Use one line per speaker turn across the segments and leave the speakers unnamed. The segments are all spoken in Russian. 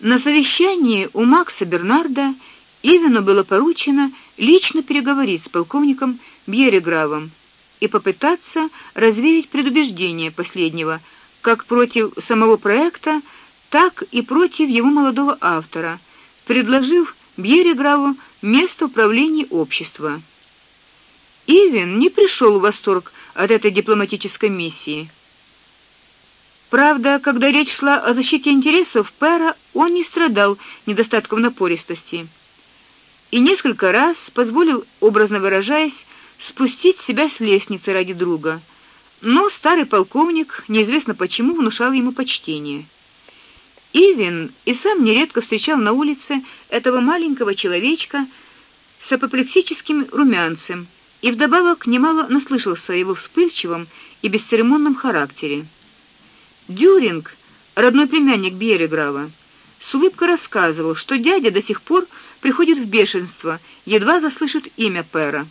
На совещании у Макса Бернарда Ивену было поручено лично переговорить с полковником Бьерегравом и попытаться развеять предубеждения последнего как против самого проекта, так и против его молодого автора, предложив Бьереграву место управления общества. Ивен не пришел в восторг от этой дипломатической миссии. Правда, когда речь шла о защите интересов Пера, он не страдал недостатком напористости и несколько раз позволил, образно выражаясь, спустить себя с лестницы ради друга. Но старый полковник, неизвестно почему, внушал ему почтение. Ивин и сам нередко встречал на улице этого маленького человечка с апоплексическим румянцем и вдобавок немало наслышался о его вспыльчивом и бесцеремонном характере. Дюринг, родной племянник Береграва, с улыбкой рассказывал, что дядя до сих пор приходит в бешенство, едва заслышит имя Пера.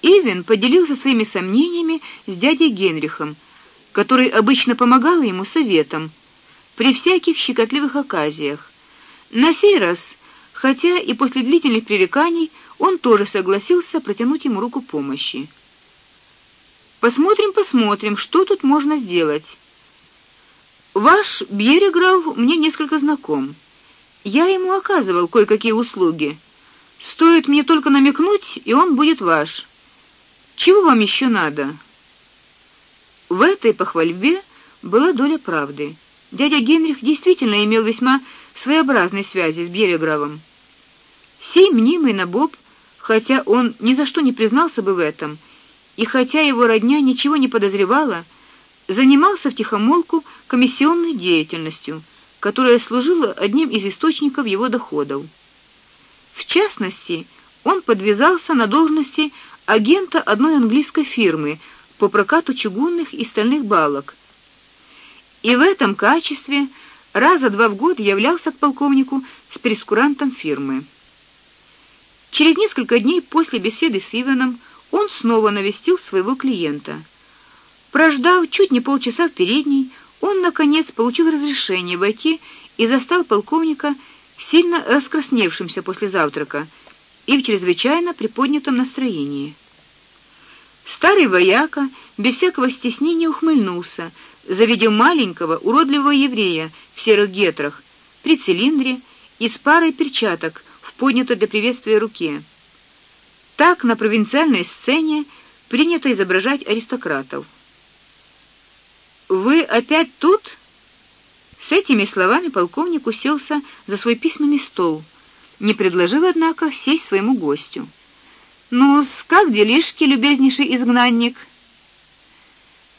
Ивен поделился своими сомнениями с дядей Генрихом, который обычно помогал ему советом при всяких щекотливых оказиях. На сей раз, хотя и после длительных пререканий, он тоже согласился протянуть ему руку помощи. Посмотрим, посмотрим, что тут можно сделать. Ваш Береграв мне несколько знаком. Я ему оказывал кое-какие услуги. Стоит мне только намекнуть, и он будет ваш. Чего вам еще надо? В этой похвальбе была доля правды дядя Генрих действительно имел весьма своеобразные связи с Берегровым. Сей мнимый набоб, хотя он ни за что не признался бы в этом, и хотя его родня ничего не подозревала, занимался втихомолку комиссионной деятельностью, которая служила одним из источников его доходов. В частности, он подвязался на должности агента одной английской фирмы по прокату чугунных и стальных балок и в этом качестве раза два в год являлся к полковнику с прескурантом фирмы. Через несколько дней после беседы с Иваном он снова навестил своего клиента. Прождав чуть не полчаса в передней, он наконец получил разрешение войти и застал полковника сильно раскрасневшимся после завтрака и в чрезвычайно приподнятом настроении. Старый вояка без всякого стеснения ухмыльнулся, завидев маленького уродливого еврея в серых гетрах, при цилиндре и с парой перчаток в поднятой для приветствия руке. Так на провинциальной сцене принято изображать аристократов. Вы опять тут? С этими словами полковник уселся за свой письменный стол, не предложив однако сесть своему гостю. Ну, как делишки, любезнейший изгнанник?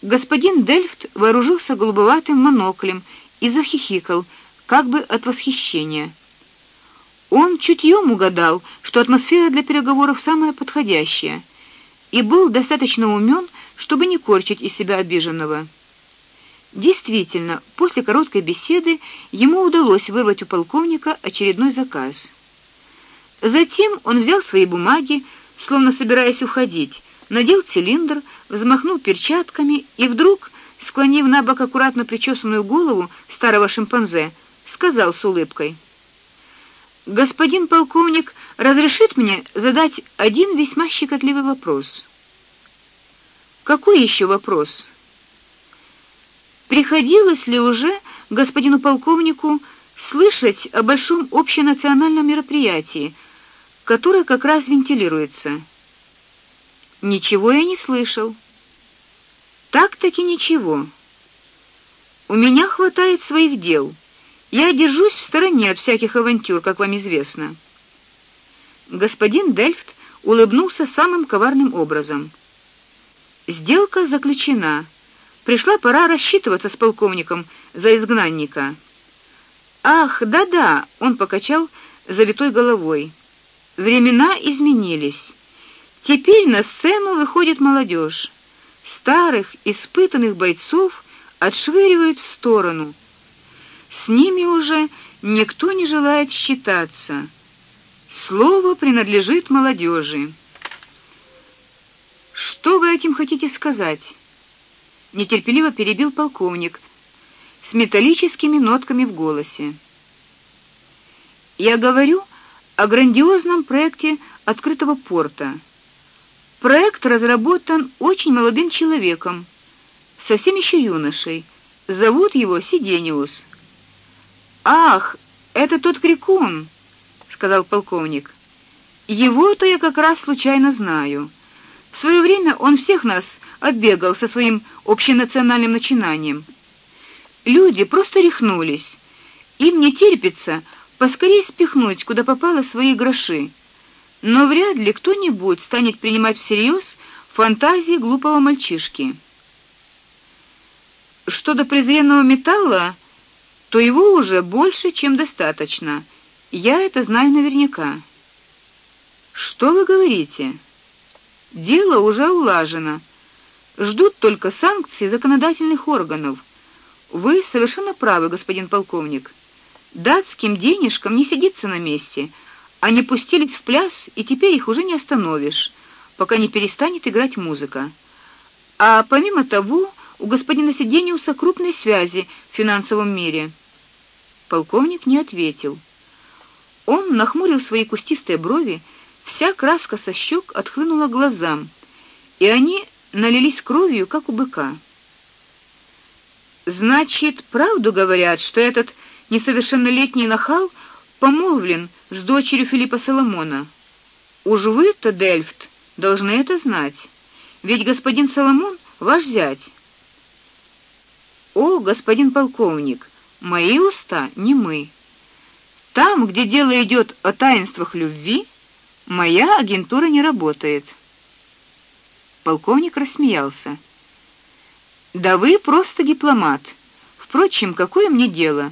Господин Дельфт вооружился голубоватым моноклем и захихикал, как бы от восхищения. Он чутьем угадал, что атмосфера для переговоров самая подходящая, и был достаточно умен, чтобы не корчить из себя обиженного. Действительно, после короткой беседы ему удалось вырвать у полковника очередной заказ. Затем он взял свои бумаги, словно собираясь уходить, надел цилиндр, взмахнул перчатками и вдруг, склонив набок аккуратно причесанную голову старого шимпанзе, сказал с улыбкой: "Господин полковник разрешит мне задать один весьма щекотливый вопрос". "Какой еще вопрос?" Приходилось ли уже господину полковнику слышать о большом общенациональном мероприятии, которое как раз вентилируется? Ничего я не слышал. Так-таки ничего. У меня хватает своих дел. Я держусь в стороне от всяких авантюр, как вам известно. Господин Дельфт улыбнулся самым коварным образом. Сделка заключена. Пришла пора рассчитываться с полковником за изгнанника. Ах, да-да, он покачал завитой головой. Времена изменились. Теперь на сцену выходит молодежь. Старых, испытанных бойцов отшвыривают в сторону. С ними уже никто не желает считаться. Слово принадлежит молодежи. Что вы этим хотите сказать? Нетерпеливо перебил полковник с металлическими нотками в голосе. Я говорю о грандиозном проекте открытого порта. Проект разработан очень молодым человеком, совсем еще юношей. Зовут его Сидениус. Ах, это тот крикун, сказал полковник. Его-то я как раз случайно знаю. В свое время он всех нас оббегал со своим общенациональным начинанием. Люди просто рехнулись. Им не терпится поскорее спихнуть куда попало свои гроши. Но вряд ли кто-нибудь станет принимать всерьез фантазии глупого мальчишки. Что до презренного металла, то его уже больше, чем достаточно. Я это знаю наверняка. Что вы говорите? Дело уже улажено. Ждут только санкции законодательных органов. Вы совершенно правы, господин полковник. Датским денежкам не сидится на месте. Они пустились в пляс, и теперь их уже не остановишь, пока не перестанет играть музыка. А помимо того, у господина Сидениуса крупные связи в финансовом мире. Полковник не ответил. Он нахмурил свои кустистые брови, вся краска со щек отхлынула глазам, и они налились кровью, как у быка. Значит, правду говорят, что этот несовершеннолетний нахал помолвлен с дочерью Филиппа Соломона. Уж вы-то, Дельфт, должны это знать. Ведь господин Соломон ваш зять. О, господин полковник, мои уста не мы. Там, где дело идет о таинствах любви, моя агентура не работает. Полковник рассмеялся. Да вы просто дипломат. Впрочем, какое мне дело?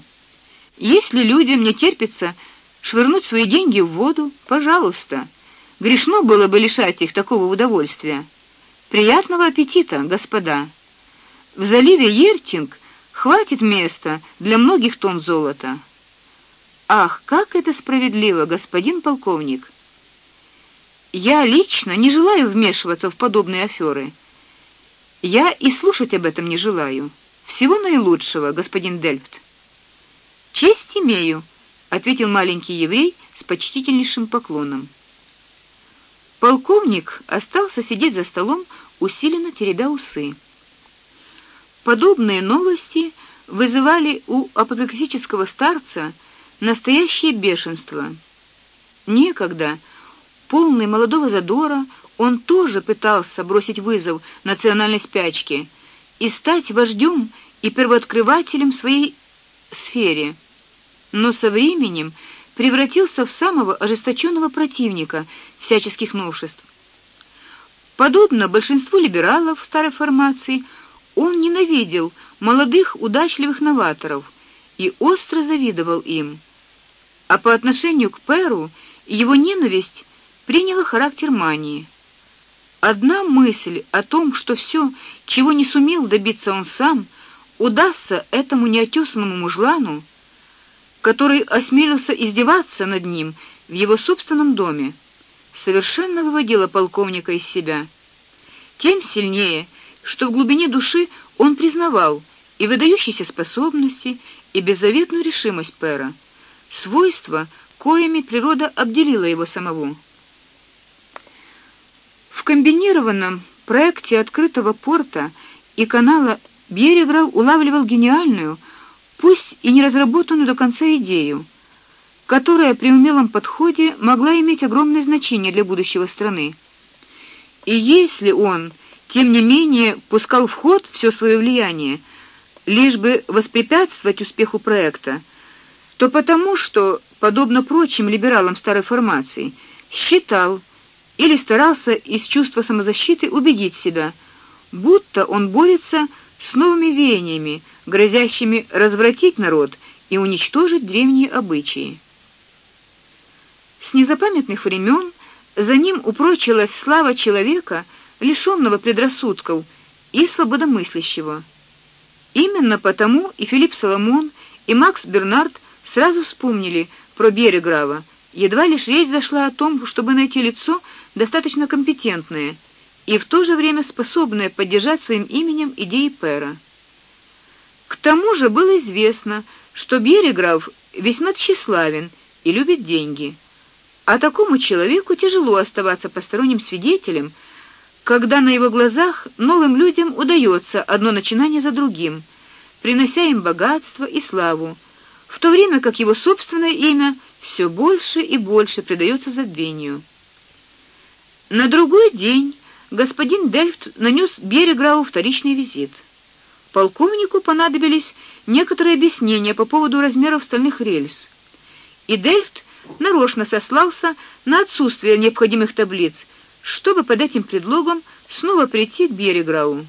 Если людям не терпится швырнуть свои деньги в воду, пожалуйста. Грешно было бы лишать их такого удовольствия. Приятного аппетита, господа. В заливе Ертинг хватит места для многих тонн золота. Ах, как это справедливо, господин полковник. Я лично не желаю вмешиваться в подобные аферы. Я и слушать об этом не желаю. Всего наилучшего, господин Дельфт. Честь имею, ответил маленький еврей с почтительнейшим поклоном. Полковник остался сидеть за столом, усиленно теребя усы. Подобные новости вызывали у апокалиптического старца настоящее бешенство. Некогда, полный молодого задора, он тоже пытался бросить вызов национальной спячке и стать вождем и первооткрывателем своей сфере. Но со временем превратился в самого ожесточенного противника всяческих новшеств. Подобно большинству либералов старой формации, он ненавидел молодых удачливых новаторов и остро завидовал им. А по отношению к Перу его ненависть приняла характер мании. Одна мысль о том, что все, чего не сумел добиться он сам, удастся этому неотесанному мужлану, который осмелился издеваться над ним в его собственном доме, совершенно выводила полковника из себя. Тем сильнее, что в глубине души он признавал и выдающиеся способности, и беззаветную решимость Пера, свойства, коими природа обделила его самого. В комбинированном проекте открытого порта и канала Берегров улавливал гениальную, пусть и не разработанную до конца идею, которая при умелом подходе могла иметь огромное значение для будущего страны. И если он тем не менее пускал в ход все свое влияние, лишь бы воспрепятствовать успеху проекта, то потому, что, подобно прочим либералам старой формации, считал или старался из чувства самозащиты убедить себя, будто он борется с новыми веяниями, грозящими развратить народ и уничтожить древние обычаи. С незапамятных времен за ним упрочилась слава человека, лишенного предрассудков и свободомыслящего. Именно потому и Филипп Соломон, и Макс Бернард сразу вспомнили про Береграва. Едва лишь речь зашла о том, чтобы найти лицо достаточно компетентное и в то же время способное поддержать своим именем идеи Пера. К тому же было известно, что Береграв весьма тщеславен и любит деньги. А такому человеку тяжело оставаться посторонним свидетелем, когда на его глазах новым людям удается одно начинание за другим, принося им богатство и славу, в то время как его собственное имя все больше и больше предается забвению. На другой день господин Дельфт нанес Береграу вторичный визит. Полковнику понадобились некоторые объяснения по поводу размеров стальных рельс. И Дельфт нарочно сослался на отсутствие необходимых таблиц, чтобы под этим предлогом снова прийти к Береграу.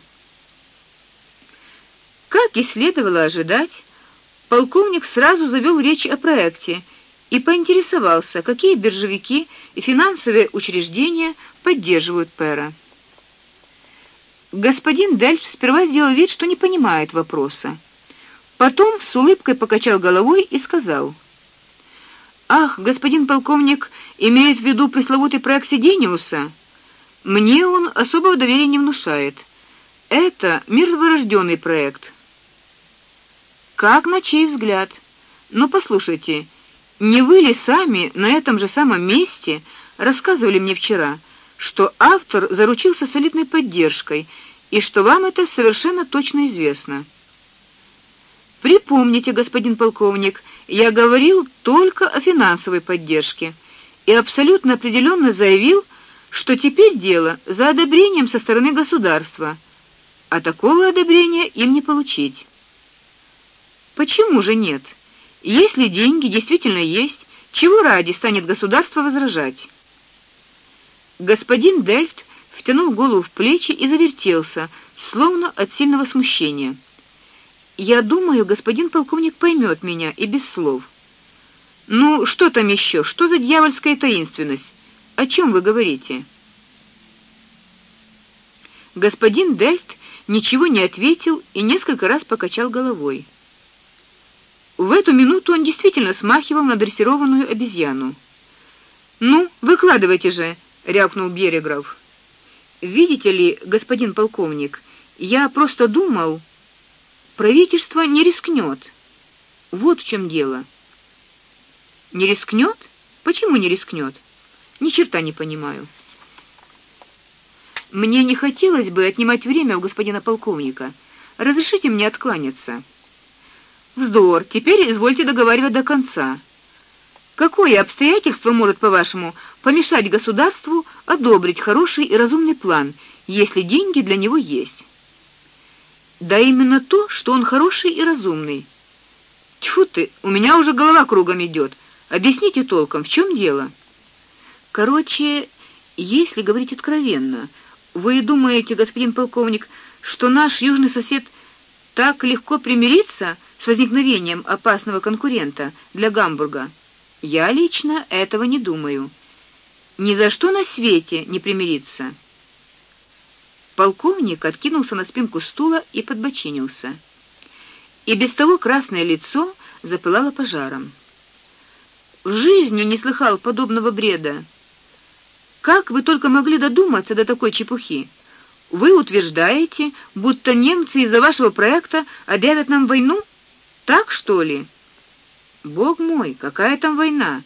Как и следовало ожидать, полковник сразу завел речь о проекте и поинтересовался, какие биржевики и финансовые учреждения поддерживают Пера. Господин Дельф сперва сделал вид, что не понимает вопроса. Потом с улыбкой покачал головой и сказал: Ах, господин полковник имеет в виду пресловутый проект Сидениуса. Мне он особого доверия не внушает. Это мирворожденный проект. Как на чей взгляд? Но послушайте, не вы ли сами на этом же самом месте рассказывали мне вчера, что автор заручился солидной поддержкой и что вам это совершенно точно известно? Припомните, господин полковник, я говорил только о финансовой поддержке и абсолютно определенно заявил, что теперь дело за одобрением со стороны государства, а такого одобрения им не получить. Почему же нет? Если деньги действительно есть, чего ради станет государство возражать? Господин Дельфт втянул голову в плечи и завертелся, словно от сильного смущения. Я думаю, господин полковник поймет меня и без слов. Ну, что там еще? Что за дьявольская таинственность? О чем вы говорите? Господин Дельфт ничего не ответил и несколько раз покачал головой. В эту минуту он действительно смахивал на дрессированную обезьяну. "Ну, выкладывайте же", рявкнул Берегров. "Видите ли, господин полковник, я просто думал, правительство не рискнет. Вот в чем дело. Не рискнет? Почему не рискнет? Ни черта не понимаю. Мне не хотелось бы отнимать время у господина полковника. Разрешите мне откланяться. Вздор. Теперь извольте договаривать до конца. Какое обстоятельство может, по-вашему, помешать государству одобрить хороший и разумный план, если деньги для него есть? Да именно то, что он хороший и разумный. Тьфу ты, у меня уже голова кругом идет. Объясните толком, в чем дело? Короче, если говорить откровенно, вы думаете, господин полковник, что наш южный сосед так легко примирится с возникновением опасного конкурента для Гамбурга? Я лично этого не думаю. Ни за что на свете не примирится. Полковник откинулся на спинку стула и подбочинился. И без того красное лицо запылало пожаром. В жизни не слыхал подобного бреда. Как вы только могли додуматься до такой чепухи? Вы утверждаете, будто немцы из-за вашего проекта объявят нам войну? Так что ли? Бог мой, какая там война?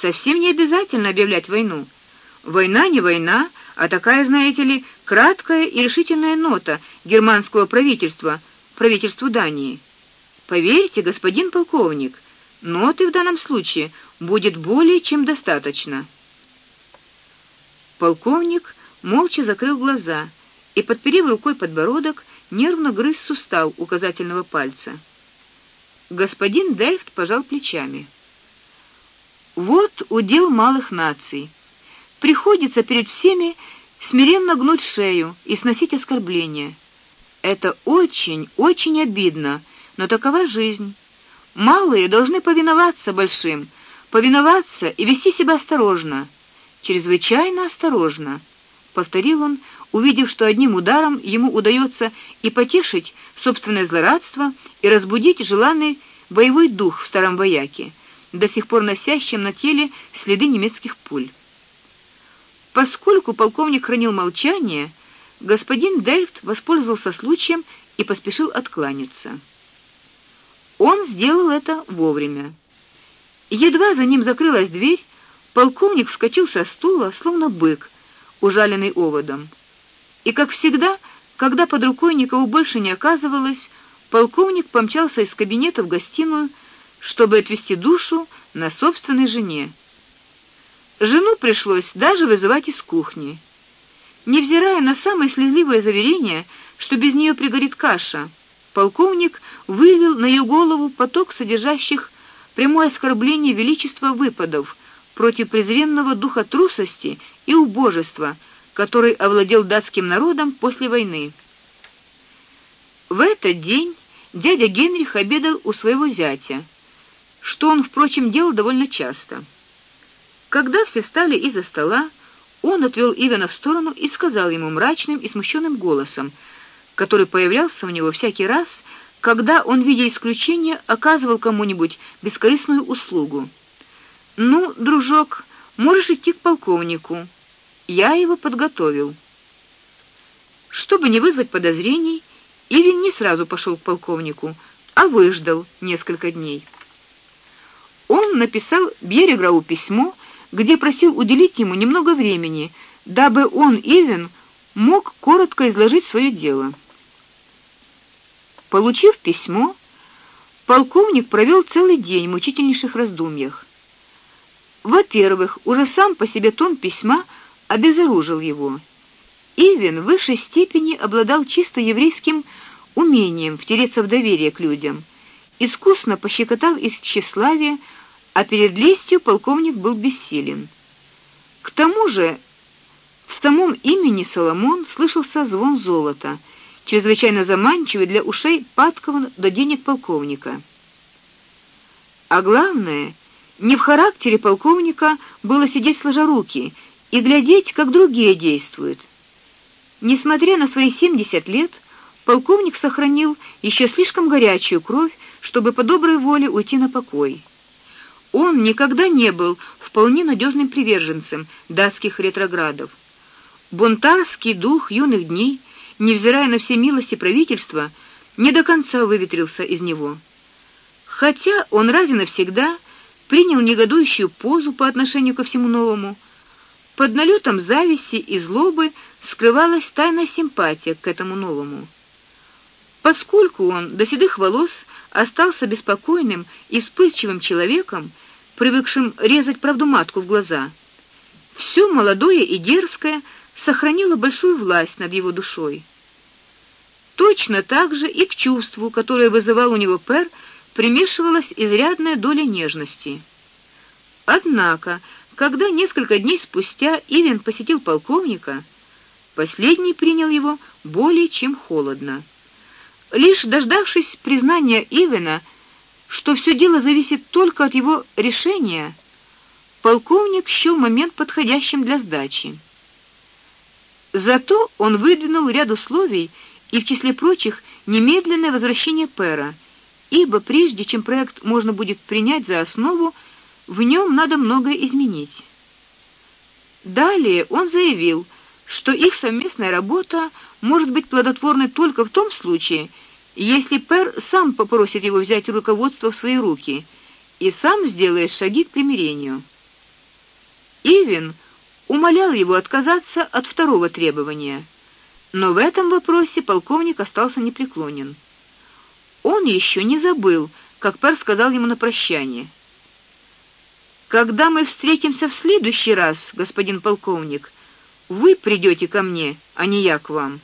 Совсем не обязательно объявлять войну. Война не война, а такая, знаете ли, краткая и решительная нота германского правительства правительству Дании. Поверьте, господин полковник, ноты в данном случае будет более чем достаточно. Полковник молча закрыл глаза и, подперев рукой подбородок, нервно грыз сустав указательного пальца. Господин Дельфт пожал плечами. Вот удел малых наций приходится перед всеми смиренно гнуть шею и сносить оскорбления. Это очень, очень обидно, но такова жизнь. Малые должны повиноваться большим, повиноваться и вести себя осторожно, чрезвычайно осторожно, повторил он, увидев, что одним ударом ему удается и потешить собственное злорадство, и разбудить желанный боевой дух в старом вояке, до сих пор носящем на теле следы немецких пуль. Поскольку полковник хранил молчание, господин Дельфт воспользовался случаем и поспешил откланяться. Он сделал это вовремя. Едва за ним закрылась дверь, полковник вскочил со стула, словно бык, ужаленный оводом. И как всегда, когда под рукой никого больше не оказывалось, полковник помчался из кабинета в гостиную, чтобы отвести душу на собственной жене. Жену пришлось даже вызывать из кухни. Невзирая на самые слезливые заверения, что без нее пригорит каша, полковник вылил на ее голову поток содержащих прямое оскорбление величества выпадов против презренного духа трусости и убожества, который овладел датским народом после войны. В этот день дядя Генрих обедал у своего зятя, что он, впрочем, делал довольно часто. Когда все встали из-за стола, он отвел Ивана в сторону и сказал ему мрачным и смущенным голосом, который появлялся у него всякий раз, когда он, видя исключение, оказывал кому-нибудь бескорыстную услугу. Ну, дружок, можешь идти к полковнику. Я его подготовил. Чтобы не вызвать подозрений, Ивин не сразу пошел к полковнику, а выждал несколько дней. Он написал Берегрову письмо, где просил уделить ему немного времени, дабы он, Ивин, мог коротко изложить свое дело. Получив письмо, полковник провел целый день в мучительнейших раздумьях. Во-первых, уже сам по себе тон письма обезоружил его. Ивен в высшей степени обладал чисто еврейским умением втереться в доверие к людям, искусно пощекотав их тщеславие, а перед лестью полковник был бессилен. К тому же в самом имени Соломон слышался звон золота, чрезвычайно заманчивый для ушей падкого до денег полковника. А главное, не в характере полковника было сидеть сложа руки и глядеть, как другие действуют. Несмотря на свои 70 лет, полковник сохранил еще слишком горячую кровь, чтобы по доброй воле уйти на покой. Он никогда не был вполне надежным приверженцем датских ретроградов. Бунтарский дух юных дней, невзирая на все милости правительства, не до конца выветрился из него. Хотя он раз и навсегда принял негодующую позу по отношению ко всему новому, под налетом зависти и злобы скрывалась тайная симпатия к этому новому. Поскольку он до седых волос остался беспокойным и вспыльчивым человеком, привыкшим резать правду матку в глаза, все молодое и дерзкое сохранило большую власть над его душой. Точно так же и к чувству, которое вызывал у него Пер, примешивалась изрядная доля нежности. Однако, когда несколько дней спустя Ивен посетил полковника, последний принял его более чем холодно. Лишь дождавшись признания Ивена, что все дело зависит только от его решения, полковник счел момент подходящим для сдачи. Зато он выдвинул ряд условий и в числе прочих немедленное возвращение Пера ибо прежде чем проект можно будет принять за основу, в нем надо многое изменить. Далее он заявил, что их совместная работа может быть плодотворной только в том случае, если Пер сам попросит его взять руководство в свои руки и сам сделает шаги к примирению. Ивин умолял его отказаться от второго требования, но в этом вопросе полковник остался непреклонен. Он еще не забыл, как Пер сказал ему на прощание: "Когда мы встретимся в следующий раз, господин полковник, вы придете ко мне, а не я к вам".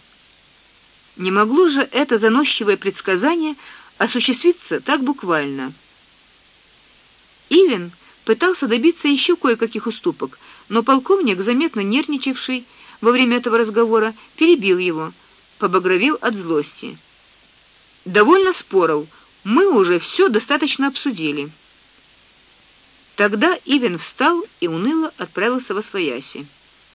Не могло же это заносчивое предсказание осуществиться так буквально. Ивен пытался добиться еще кое-каких уступок, но полковник, заметно нервничавший во время этого разговора, перебил его, побагровел от злости. Довольно споров. Мы уже все достаточно обсудили. Тогда Ивен встал и уныло отправился во свояси.